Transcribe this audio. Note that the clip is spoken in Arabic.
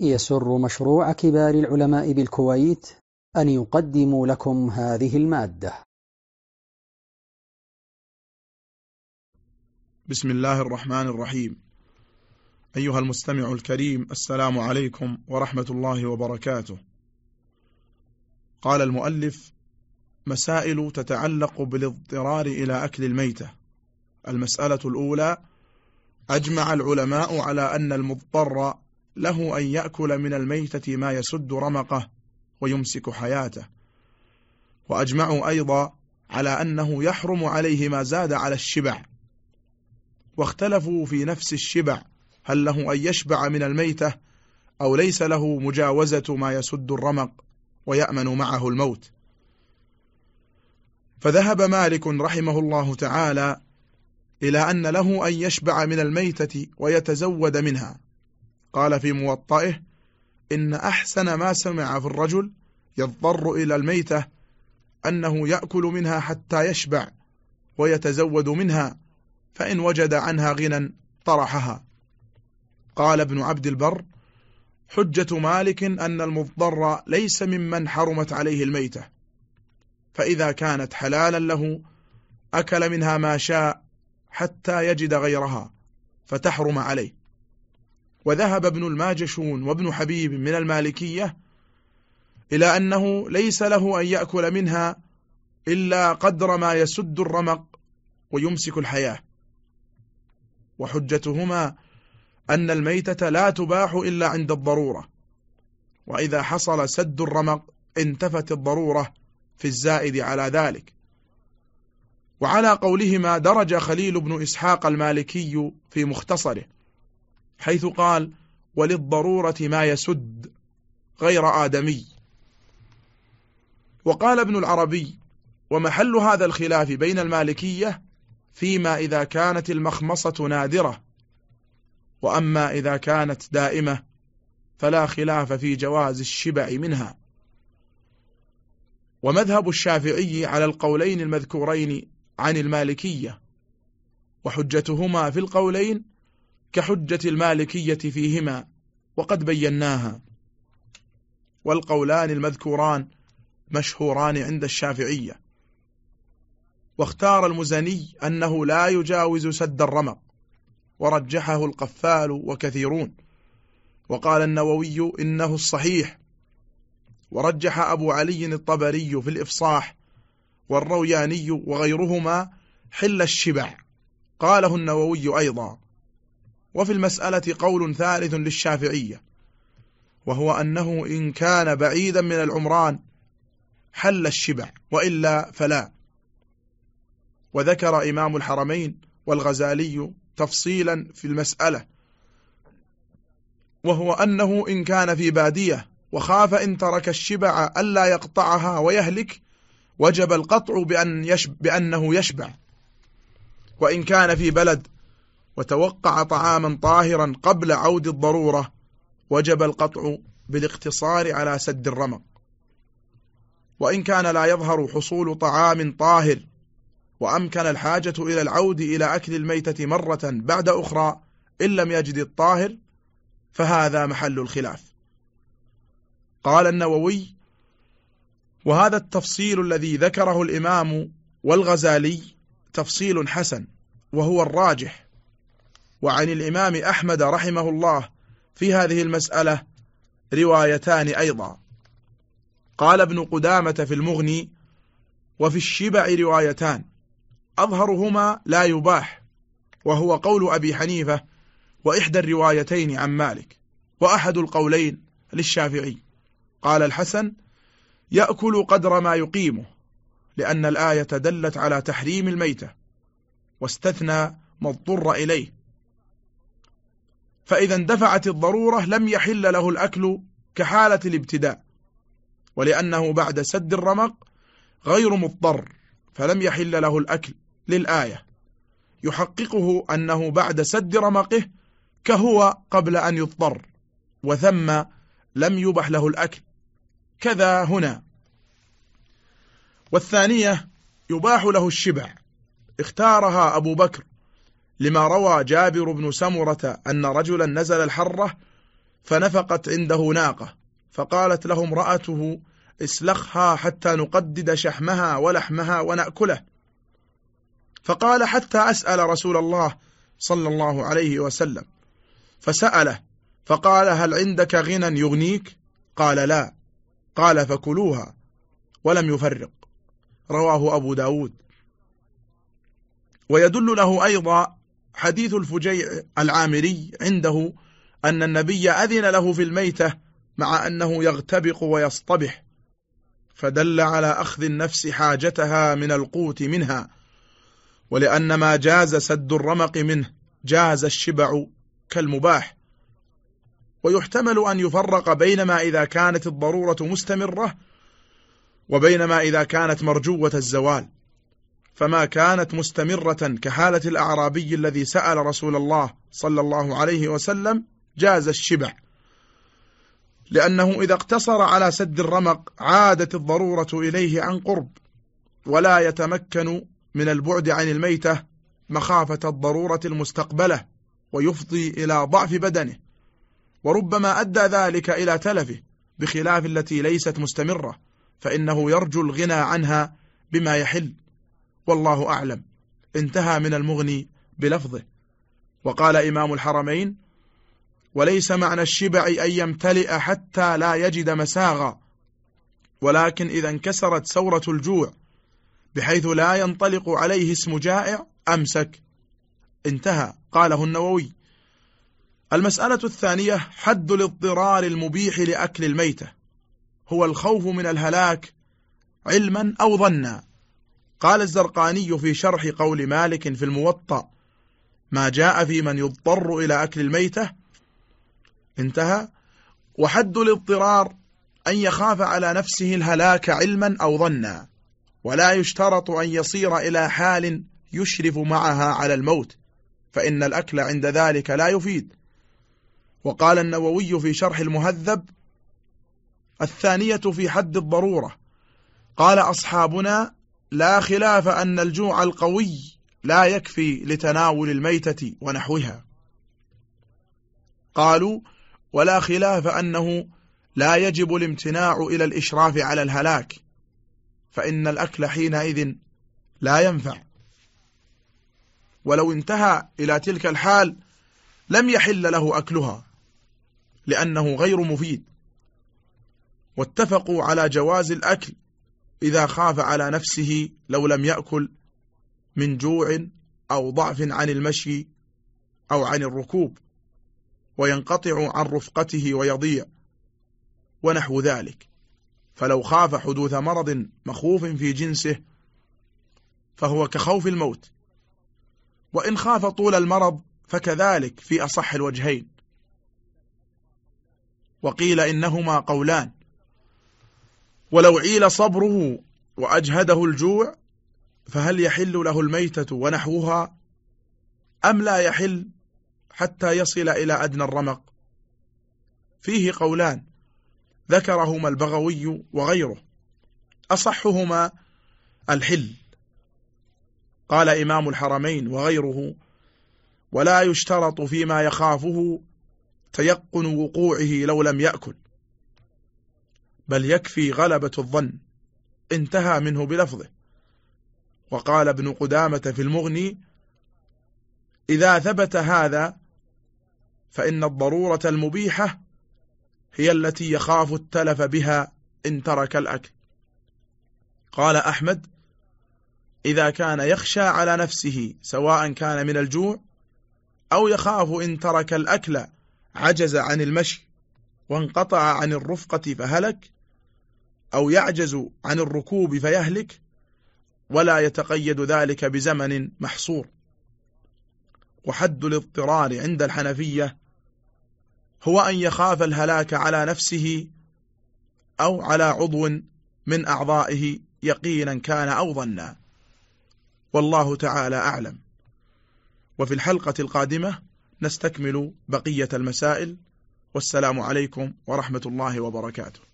يسر مشروع كبار العلماء بالكويت أن يقدم لكم هذه المادة. بسم الله الرحمن الرحيم. أيها المستمع الكريم السلام عليكم ورحمة الله وبركاته. قال المؤلف مسائل تتعلق بالاضطرار إلى أكل الميتة. المسألة الأولى أجمع العلماء على أن المضطر له أن يأكل من الميتة ما يسد رمقه ويمسك حياته. وأجمعوا أيضا على أنه يحرم عليه ما زاد على الشبع. واختلفوا في نفس الشبع هل له أن يشبع من الميتة أو ليس له مجاوزة ما يسد الرمق ويأمن معه الموت. فذهب مالك رحمه الله تعالى إلى أن له أن يشبع من الميتة ويتزود منها. قال في موطئه إن أحسن ما سمع في الرجل يضطر إلى الميتة أنه يأكل منها حتى يشبع ويتزود منها فإن وجد عنها غنى طرحها. قال ابن عبد البر حجة مالك أن المضطر ليس ممن حرمت عليه الميتة فإذا كانت حلالا له أكل منها ما شاء حتى يجد غيرها فتحرم عليه. وذهب ابن الماجشون وابن حبيب من المالكية إلى أنه ليس له أن يأكل منها إلا قدر ما يسد الرمق ويمسك الحياة. وحجتهما أن الميتة لا تباح إلا عند الضرورة وإذا حصل سد الرمق انتفت الضرورة في الزائد على ذلك. وعلى قولهما درج خليل بن إسحاق المالكي في مختصره. حيث قال وللضرورة ما يسد غير آدمي. وقال ابن العربي ومحل هذا الخلاف بين المالكية فيما إذا كانت المخمصة نادرة وأما إذا كانت دائمة فلا خلاف في جواز الشبع منها. ومذهب الشافعي على القولين المذكورين عن المالكية وحجتهما في القولين كحجة المالكية فيهما وقد بيناها. والقولان المذكوران مشهوران عند الشافعية. واختار المزني أنه لا يجاوز سد الرمق ورجحه القفال وكثيرون. وقال النووي إنه الصحيح ورجح أبو علي الطبري في الإفصاح والروياني وغيرهما حل الشبع. قاله النووي أيضا. وفي المسألة قول ثالث للشافعية وهو أنه إن كان بعيدا من العمران حل الشبع وإلا فلا. وذكر إمام الحرمين والغزالي تفصيلا في المسألة وهو أنه إن كان في بادية وخاف إن ترك الشبع ألا يقطعها ويهلك وجب القطع بأن يشب بأنه يشبع. وإن كان في بلد وتوقع طعاما طاهرا قبل عود الضرورة وجب القطع بالاقتصار على سد الرمق. وإن كان لا يظهر حصول طعام طاهر وأمكن الحاجة إلى العود إلى أكل الميتة مرة بعد أخرى إن لم يجد الطاهر فهذا محل الخلاف. قال النووي وهذا التفصيل الذي ذكره الإمام والغزالي تفصيل حسن وهو الراجح. وعن الإمام أحمد رحمه الله في هذه المسألة روايتان أيضا. قال ابن قدامة في المغني وفي الشبع روايتان أظهرهما لا يباح وهو قول أبي حنيفة وإحدى الروايتين عن مالك وأحد القولين للشافعي. قال الحسن يأكل قدر ما يقيمه لأن الآية دلت على تحريم الميتة واستثنى ما اضطر إليه. فإذا اندفعت الضرورة لم يحل له الأكل كحالة الابتداء ولأنه بعد سد الرمق غير مضطر فلم يحل له الأكل للآية. يحققه أنه بعد سد رمقه كهو قبل أن يضطر وثم لم يبح له الأكل. كذا هنا. والثانية يباح له الشبع. اختارها أبو بكر. لما روى جابر بن سمرة أن رجلا نزل الحرة فنفقت عنده ناقة فقالت له امرأته اسلخها حتى نقدد شحمها ولحمها ونأكله. فقال حتى أسأل رسول الله صلى الله عليه وسلم فسأله فقال هل عندك غنى يغنيك؟ قال لا. قال فكلوها ولم يفرق. رواه أبو داود. ويدل له أيضا حديث الفجيع العامري عنده أن النبي أذن له في الميتة مع أنه يغتبق ويصطبح فدل على أخذ النفس حاجتها من القوت منها ولأن ما جاز سد الرمق منه جاز الشبع كالمباح ويحتمل أن يفرق بينما إذا كانت الضرورة مستمرة وبينما إذا كانت مرجوة الزوال. فما كانت مستمرة كحالة الأعرابي الذي سأل رسول الله صلى الله عليه وسلم جاز الشبع. لأنه إذا اقتصر على سد الرمق عادت الضرورة إليه عن قرب ولا يتمكن من البعد عن الميتة مخافة الضرورة المستقبلة ويفضي إلى ضعف بدنه وربما أدى ذلك إلى تلفه بخلاف التي ليست مستمرة فإنه يرجو الغنى عنها بما يحل. والله أعلم. انتهى من المغني بلفظه. وقال إمام الحرمين وليس معنى الشبع أن يمتلئ حتى لا يجد مساغا. ولكن إذا انكسرت سورة الجوع بحيث لا ينطلق عليه اسم جائع أمسك. انتهى. قاله النووي. المسألة الثانية حد الاضطرار المبيح لأكل الميتة. هو الخوف من الهلاك علما أو ظنا. قال الزرقاني في شرح قول مالك في الموطأ ما جاء في من يضطر إلى أكل الميتة انتهى. وحد الاضطرار أن يخاف على نفسه الهلاك علما أو ظنا ولا يشترط أن يصير إلى حال يشرف معها على الموت فإن الأكل عند ذلك لا يفيد. وقال النووي في شرح المهذب الثانية في حد الضرورة. قال أصحابنا لا خلاف أن الجوع القوي لا يكفي لتناول الميتة ونحوها. قالوا ولا خلاف أنه لا يجب الامتناع إلى الإشراف على الهلاك فإن الأكل حينئذ لا ينفع. ولو انتهى إلى تلك الحال لم يحل له أكلها لأنه غير مفيد. واتفقوا على جواز الأكل إذا خاف على نفسه لو لم يأكل من جوع أو ضعف عن المشي أو عن الركوب وينقطع عن رفقته ويضيع ونحو ذلك. فلو خاف حدوث مرض مخوف في جنسه فهو كخوف الموت. وإن خاف طول المرض فكذلك في أصح الوجهين. وقيل إنهما قولان ولو عيل صبره وأجهده الجوع فهل يحل له الميتة ونحوها؟ أم لا يحل حتى يصل إلى أدنى الرمق؟ فيه قولان ذكرهما البغوي وغيره. أصحهما الحل. قال إمام الحرمين وغيره ولا يشترط فيما يخافه تيقن وقوعه لو لم يأكل. بل يكفي غلبة الظن. انتهى منه بلفظه. وقال ابن قدامة في المغني إذا ثبت هذا فإن الضرورة المبيحة هي التي يخاف التلف بها إن ترك الأكل. قال أحمد إذا كان يخشى على نفسه سواء كان من الجوع أو يخاف إن ترك الأكل عجز عن المشي وانقطع عن الرفقة فهلك أو يعجز عن الركوب فيهلك ولا يتقيد ذلك بزمن محصور. وحد الاضطرار عند الحنفية هو أن يخاف الهلاك على نفسه أو على عضو من أعضائه يقينا كان أو ظنا. والله تعالى أعلم. وفي الحلقة القادمة نستكمل بقية المسائل. والسلام عليكم ورحمة الله وبركاته.